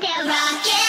They're.